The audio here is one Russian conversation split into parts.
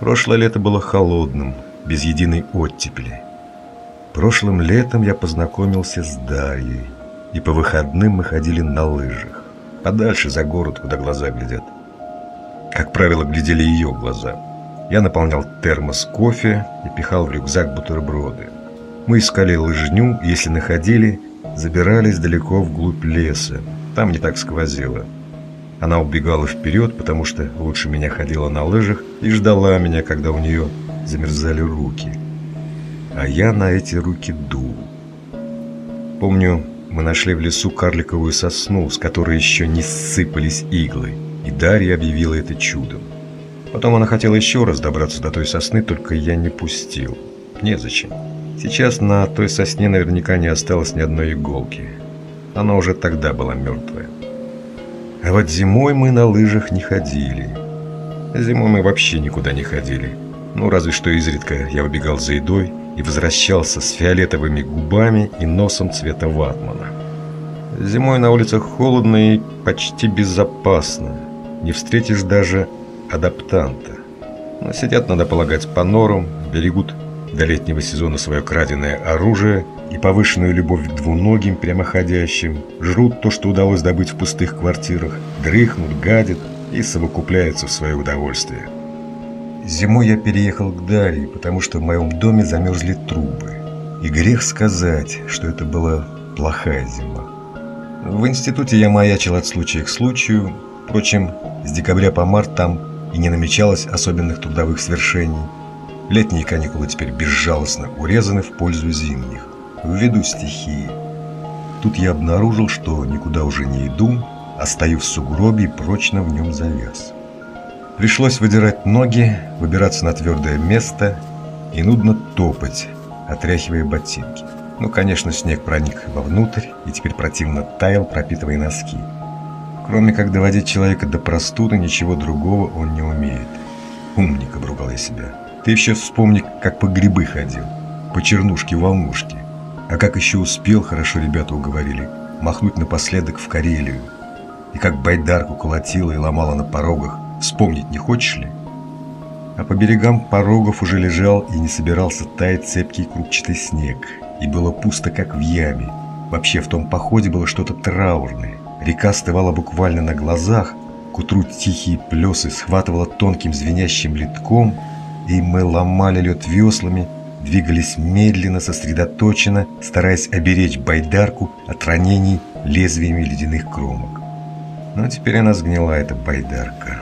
Прошлое лето было холодным, без единой оттепели. Прошлым летом я познакомился с Дарьей, и по выходным мы ходили на лыжах, подальше за город, куда глаза глядят. Как правило, глядели ее глаза. Я наполнял термос кофе и пихал в рюкзак бутерброды. Мы искали лыжню, если находили, забирались далеко вглубь леса. Там не так сквозило. Она убегала вперед, потому что лучше меня ходила на лыжах и ждала меня, когда у нее замерзали руки. А я на эти руки дул. Помню, мы нашли в лесу карликовую сосну, с которой еще не сыпались иглы, и Дарья объявила это чудом. Потом она хотела еще раз добраться до той сосны, только я не пустил. Незачем. Сейчас на той сосне наверняка не осталось ни одной иголки. Она уже тогда была мертвая. А вот зимой мы на лыжах не ходили. Зимой мы вообще никуда не ходили. Ну, разве что изредка я убегал за едой и возвращался с фиолетовыми губами и носом цвета ватмана. Зимой на улицах холодно и почти безопасно. Не встретишь даже адаптанта. Но сидят, надо полагать, по норам, берегут до летнего сезона свое краденое оружие и повышенную любовь к двуногим прямоходящим, жрут то, что удалось добыть в пустых квартирах, дрыхнут, гадят и совокупляются в свое удовольствие. Зимой я переехал к Дарье, потому что в моем доме замерзли трубы. И грех сказать, что это была плохая зима. В институте я маячил от случая к случаю. Впрочем, с декабря по март там и не намечалось особенных трудовых свершений. Летние каникулы теперь безжалостно урезаны в пользу зимних, ввиду стихии. Тут я обнаружил, что никуда уже не иду, а стою в сугробе и прочно в нем завяз. Пришлось выдирать ноги, выбираться на твердое место и нудно топать, отряхивая ботинки. Ну, конечно, снег проник вовнутрь и теперь противно таял, пропитывая носки. Кроме как доводить человека до простуды, ничего другого он не умеет. Умник, обругал я себя. Ты еще вспомни, как по грибы ходил, по чернушке-волнушке. А как еще успел, хорошо ребята уговорили, махнуть напоследок в Карелию. И как байдарку колотила и ломала на порогах, вспомнить не хочешь ли? А по берегам порогов уже лежал и не собирался таять цепкий крупчатый снег. И было пусто, как в яме. Вообще в том походе было что-то траурное. Река остывала буквально на глазах, к утру тихие плесы схватывала тонким звенящим литком – и мы ломали лед веслами, двигались медленно, сосредоточенно, стараясь оберечь байдарку от ранений лезвиями ледяных кромок. Но теперь она сгнила, эта байдарка.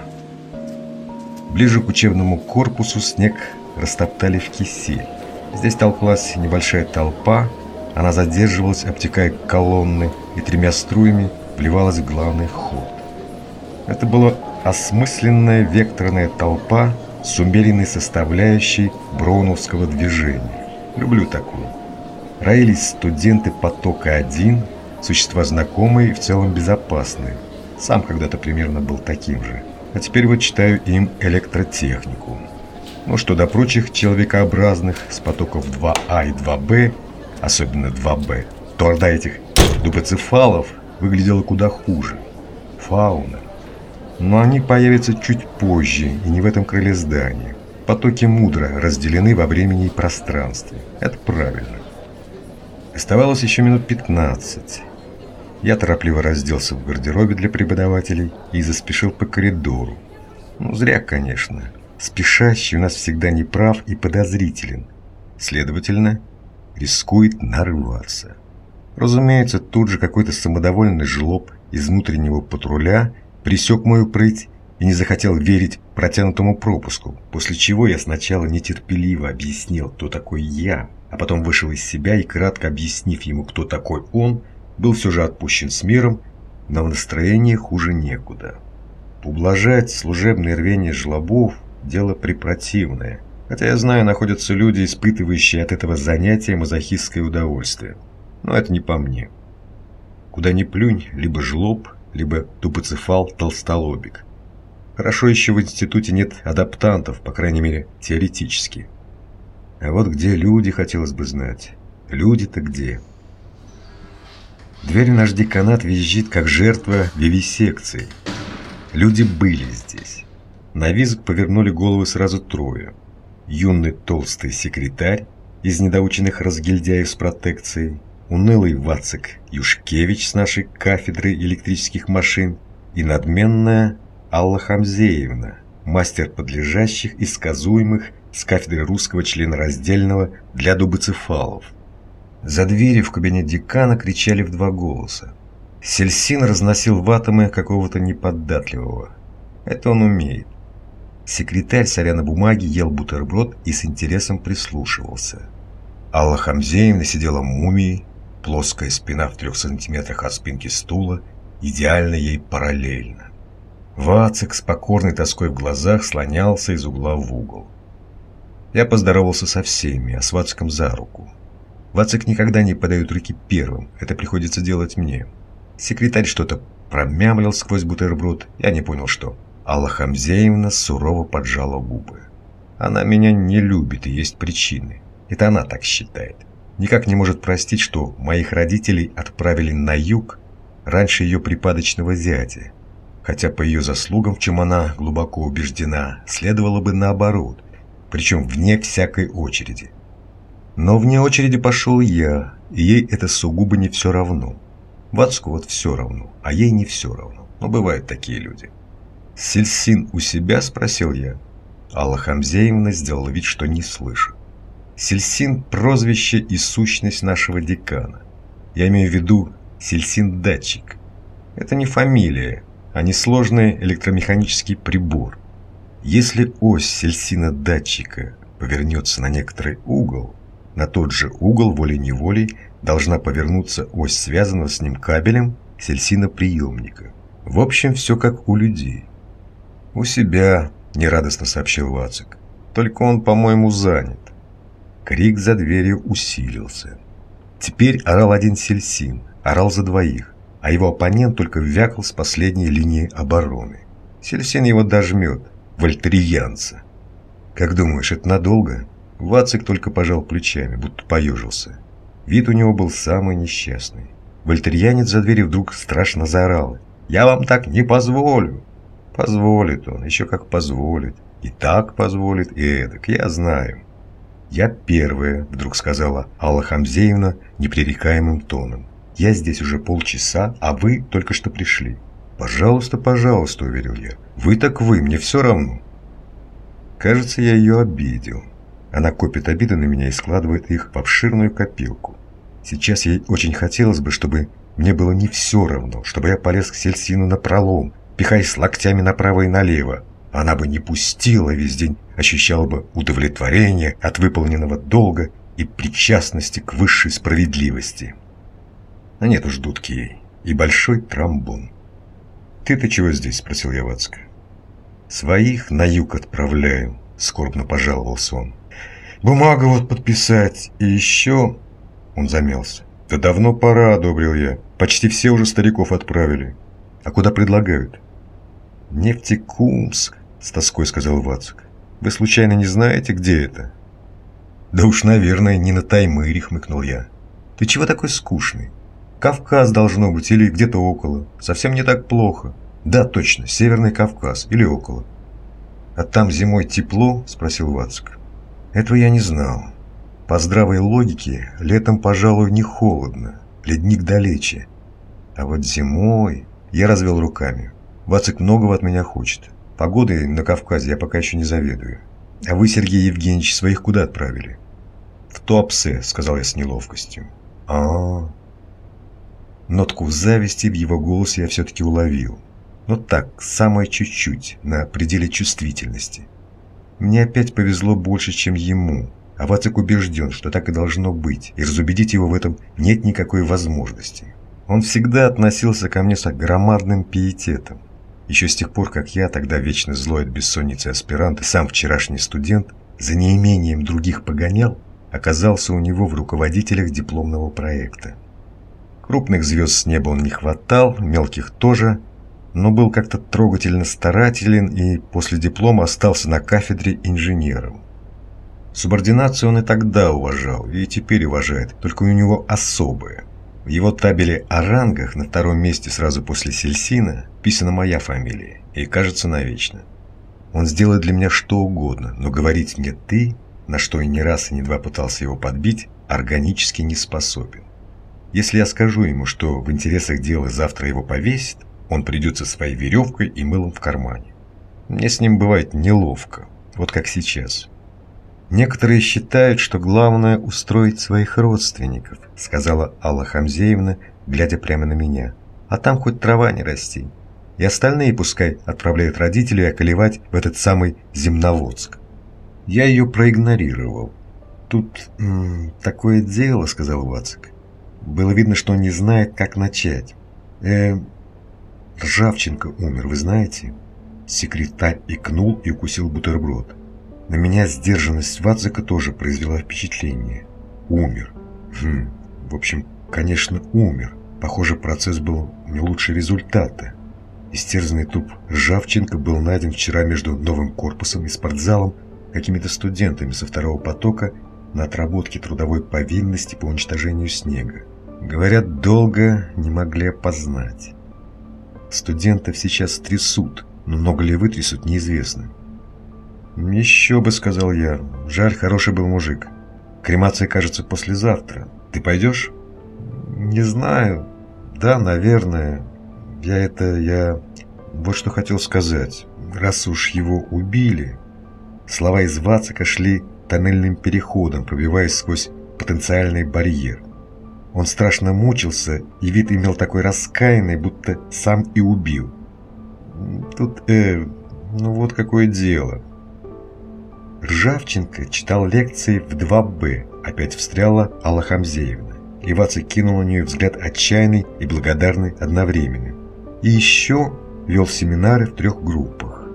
Ближе к учебному корпусу снег растоптали в кисель. Здесь толклась небольшая толпа, она задерживалась, обтекая колонны, и тремя струями вливалась в главный ход. Это была осмысленная векторная толпа, с умеренной составляющей броуновского движения. Люблю такую. Роились студенты потока-1, существа знакомые и в целом безопасные. Сам когда-то примерно был таким же. А теперь вот читаю им электротехнику. Ну что до прочих человекообразных с потоков 2А и 2Б, особенно 2Б, то орда этих дубоцефалов выглядела куда хуже. Фауна но они появятся чуть позже и не в этом крыле здания. Потоки мудро разделены во времени и пространстве. Это правильно. Оставалось еще минут 15. Я торопливо разделся в гардеробе для преподавателей и заспешил по коридору. Ну, зря, конечно. Спешащий у нас всегда неправ и подозрителен. Следовательно, рискует нарываться. Разумеется, тут же какой-то самодовольный жлоб из внутреннего патруля присек мою прыть и не захотел верить протянутому пропуску, после чего я сначала нетерпеливо объяснил, кто такой я, а потом вышел из себя и, кратко объяснив ему, кто такой он, был все же отпущен с миром, но в настроении хуже некуда. Ублажать служебное рвение жлобов – дело препротивное, хотя я знаю, находятся люди, испытывающие от этого занятия мазохистское удовольствие. Но это не по мне. Куда ни плюнь, либо жлоб – либо тупоцефал толстолобик. Хорошо еще в институте нет адаптантов, по крайней мере, теоретически. А вот где люди, хотелось бы знать. Люди-то где? Дверь наш деканат визжит, как жертва вивисекции. Люди были здесь. На визг повернули головы сразу трое. Юный толстый секретарь из недоученных разгильдяев с протекцией, унылый Вацик Юшкевич с нашей кафедры электрических машин и надменная Алла Хамзеевна, мастер подлежащих и сказуемых с кафедры русского члена раздельного для дубоцефалов. За дверью в кабинет декана кричали в два голоса. Сельсин разносил в атомы какого-то неподатливого. Это он умеет. Секретарь, соря на бумаге, ел бутерброд и с интересом прислушивался. Алла Хамзеевна сидела мумией, плоская спина в трех сантиметрах от спинки стула, идеально ей параллельно. Вацик с покорной тоской в глазах слонялся из угла в угол. Я поздоровался со всеми, а с Вациком за руку. Вацик никогда не подает руки первым, это приходится делать мне. Секретарь что-то промямлил сквозь бутерброд, я не понял что. Алла Хамзеевна сурово поджала губы. Она меня не любит и есть причины. Это она так считает. Никак не может простить, что моих родителей отправили на юг раньше ее припадочного зятя. Хотя по ее заслугам, в чем она глубоко убеждена, следовало бы наоборот, причем вне всякой очереди. Но вне очереди пошел я, и ей это сугубо не все равно. Вацку вот все равно, а ей не все равно. Но бывают такие люди. «Сельсин у себя?» – спросил я. Алла Хамзеевна сделала вид, что не слышит. Сельсин – прозвище и сущность нашего декана. Я имею в виду Сельсин-датчик. Это не фамилия, а несложный электромеханический прибор. Если ось Сельсина-датчика повернется на некоторый угол, на тот же угол волей-неволей должна повернуться ось связанного с ним кабелем Сельсина-приемника. В общем, все как у людей. «У себя», – нерадостно сообщил Вацик. «Только он, по-моему, занят». Крик за дверью усилился. Теперь орал один Сельсин, орал за двоих, а его оппонент только вякал с последней линии обороны. Сельсин его дожмет, вольтериянца. «Как думаешь, это надолго?» Вацик только пожал плечами, будто поежился. Вид у него был самый несчастный. Вольтерьянец за дверью вдруг страшно заорал. «Я вам так не позволю!» Позволит он, еще как позволит. И так позволит, и эдак, я знаю. Я первая, вдруг сказала Алла Хамзеевна непререкаемым тоном. Я здесь уже полчаса, а вы только что пришли. Пожалуйста, пожалуйста, уверил я. Вы так вы, мне все равно. Кажется, я ее обидел. Она копит обиды на меня и складывает их в обширную копилку. Сейчас ей очень хотелось бы, чтобы мне было не все равно, чтобы я полез к Сельсину на пролом, пихаясь локтями направо и налево. Она бы не пустила весь день, ощущала бы удовлетворение от выполненного долга и причастности к высшей справедливости. А нет уж дудки ей. И большой тромбон. «Ты-то чего здесь?» – спросил я. «Своих на юг отправляю», – скорбно пожаловался он. «Бумагу вот подписать, и еще...» Он замялся. «Да давно пора», – одобрил я. «Почти все уже стариков отправили. А куда предлагают?» «Нефтекумск», — с тоской сказал Вацик. «Вы случайно не знаете, где это?» «Да уж, наверное, не на Таймыре», — хмыкнул я. «Ты чего такой скучный? Кавказ должно быть или где-то около. Совсем не так плохо. Да, точно, Северный Кавказ или около». «А там зимой тепло?» — спросил Вацик. «Этого я не знал. По здравой логике, летом, пожалуй, не холодно, ледник далече. А вот зимой...» Я развел руками. Вацик многого от меня хочет. Погодой на Кавказе я пока еще не заведую. А вы, Сергей Евгеньевич, своих куда отправили? В Туапсе, сказал я с неловкостью. А, -а, а Нотку зависти в его голосе я все-таки уловил. Но так, самое чуть-чуть, на пределе чувствительности. Мне опять повезло больше, чем ему, а Вацик убежден, что так и должно быть, и разубедить его в этом нет никакой возможности. Он всегда относился ко мне с громадным пиететом. Еще с тех пор, как я, тогда вечно злой от бессонницы аспирант сам вчерашний студент, за неимением других погонял, оказался у него в руководителях дипломного проекта. Крупных звезд с неба он не хватал, мелких тоже, но был как-то трогательно старателен и после диплома остался на кафедре инженером. Субординацию он и тогда уважал, и теперь уважает, только у него особая – в его табеле о рангах на втором месте сразу после Сельсина писана моя фамилия и, кажется, навечно. Он сделает для меня что угодно, но говорить мне «ты», на что и не раз и не два пытался его подбить, органически не способен. Если я скажу ему, что в интересах дела завтра его повесит, он придет со своей веревкой и мылом в кармане. Мне с ним бывает неловко, вот как сейчас. Некоторые считают, что главное устроить своих родственников, сказала Алла Хамзеевна, глядя прямо на меня. А там хоть трава не расти. И остальные пускай отправляют родителей околевать в этот самый Земноводск. Я ее проигнорировал. Тут м -м, такое дело, сказал Вацик. Было видно, что он не знает, как начать. Э, Ржавченко умер, вы знаете? Секретарь икнул и укусил бутерброд. На меня сдержанность Вацика тоже произвела впечатление. Умер. Хм, в общем, конечно, умер. Похоже, процесс был не лучше результата. Истерзанный туп Ржавченко был найден вчера между новым корпусом и спортзалом какими-то студентами со второго потока на отработке трудовой повинности по уничтожению снега. Говорят, долго не могли опознать. Студентов сейчас трясут, но много ли вытрясут, неизвестно. «Еще бы», — сказал я. «Жаль, хороший был мужик. Кремация, кажется, послезавтра. Ты пойдешь?» «Не знаю. Да, наверное. Я это... я... Вот что хотел сказать. Раз уж его убили...» Слова из Вацика шли тоннельным переходом, пробиваясь сквозь потенциальный барьер. Он страшно мучился, и вид имел такой раскаянный, будто сам и убил. Тут, э, ну вот какое дело. Ржавченко читал лекции в 2Б, опять встряла Алла Хамзеевна. И Вацик кинул на нее взгляд отчаянный и благодарный одновременно. И еще вел семинары в трех группах.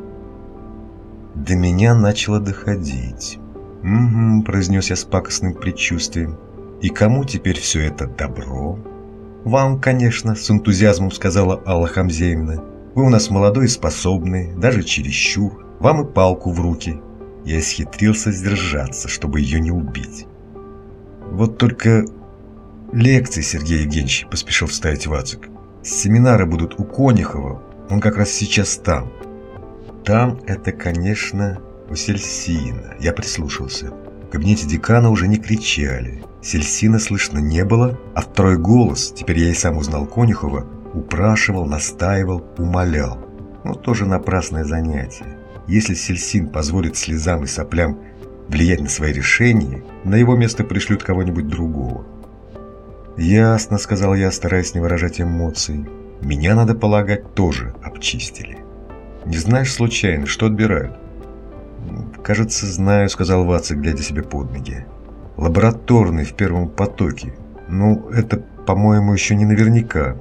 До меня начало доходить. «Угу», – произнес я с пакостным предчувствием. «И кому теперь все это добро?» «Вам, конечно», – с энтузиазмом сказала Алла Хамзеевна. «Вы у нас молодой и способный, даже чересчур. Вам и палку в руки, я исхитрился сдержаться, чтобы ее не убить. Вот только лекции, Сергей Евгеньевич, поспешил вставить Вацик. Семинары будут у Конихова, он как раз сейчас там. Там это, конечно, у Сельсина. Я прислушался. В кабинете декана уже не кричали. Сельсина слышно не было, а второй голос, теперь я и сам узнал Конюхова, упрашивал, настаивал, умолял. Но тоже напрасное занятие. Если Сельсин позволит слезам и соплям влиять на свои решения, на его место пришлют кого-нибудь другого. «Ясно», — сказал я, стараясь не выражать эмоций. «Меня, надо полагать, тоже обчистили». «Не знаешь случайно, что отбирают?» «Кажется, знаю», — сказал Вацик, глядя себе под ноги. «Лабораторный в первом потоке. Ну, это, по-моему, еще не наверняка.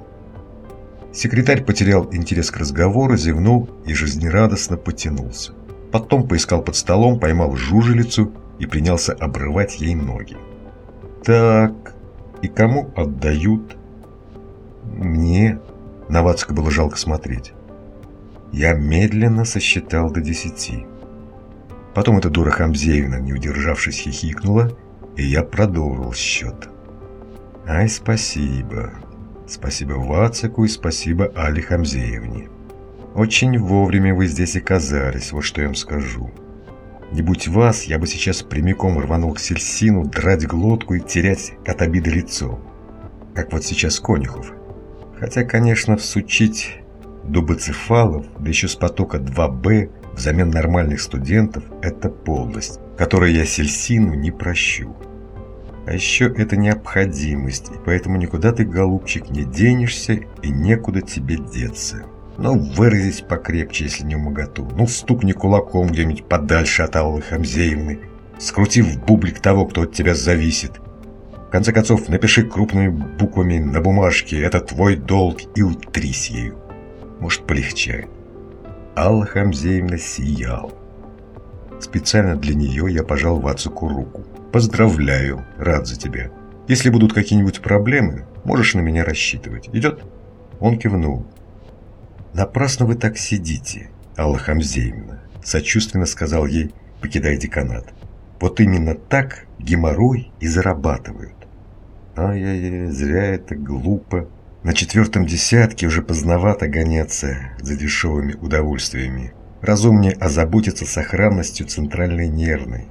Секретарь потерял интерес к разговору, зевнул и жизнерадостно потянулся. Потом поискал под столом, поймал жужелицу и принялся обрывать ей ноги. «Так, и кому отдают?» «Мне». На Вацка было жалко смотреть. Я медленно сосчитал до десяти. Потом эта дура Хамзеевна, не удержавшись, хихикнула, и я продолжил счет. «Ай, спасибо. Спасибо Вацику и спасибо Али Хамзеевне. Очень вовремя вы здесь оказались, вот что я вам скажу. Не будь вас, я бы сейчас прямиком рванул к Сельсину, драть глотку и терять от обиды лицо. Как вот сейчас Конюхов. Хотя, конечно, всучить дубоцефалов, да еще с потока 2Б взамен нормальных студентов – это полость, которую я Сельсину не прощу. А еще это необходимость, и поэтому никуда ты, голубчик, не денешься и некуда тебе деться. Ну, выразись покрепче, если не умоготу. Ну, стукни кулаком где-нибудь подальше от Аллы Хамзеевны, скрути в бублик того, кто от тебя зависит. В конце концов, напиши крупными буквами на бумажке «Это твой долг» и утрись ею. Может, полегчает. Алла Хамзеевна сияла. Специально для нее я пожал Вацуку руку. Поздравляю, рад за тебя. Если будут какие-нибудь проблемы, можешь на меня рассчитывать. Идет?» Он кивнул. «Напрасно вы так сидите, Алла Хамзеевна», сочувственно сказал ей, покидая деканат. «Вот именно так геморрой и зарабатывают». Ай-яй-яй, зря это глупо. На четвертом десятке уже поздновато гоняться за дешевыми удовольствиями. Разумнее озаботиться сохранностью центральной нервной.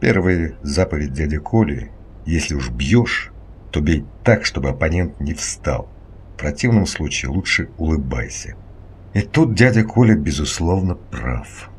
Первая заповедь дяди Коли – если уж бьешь, то бей так, чтобы оппонент не встал. В противном случае лучше улыбайся. И тут дядя Коля, безусловно, прав.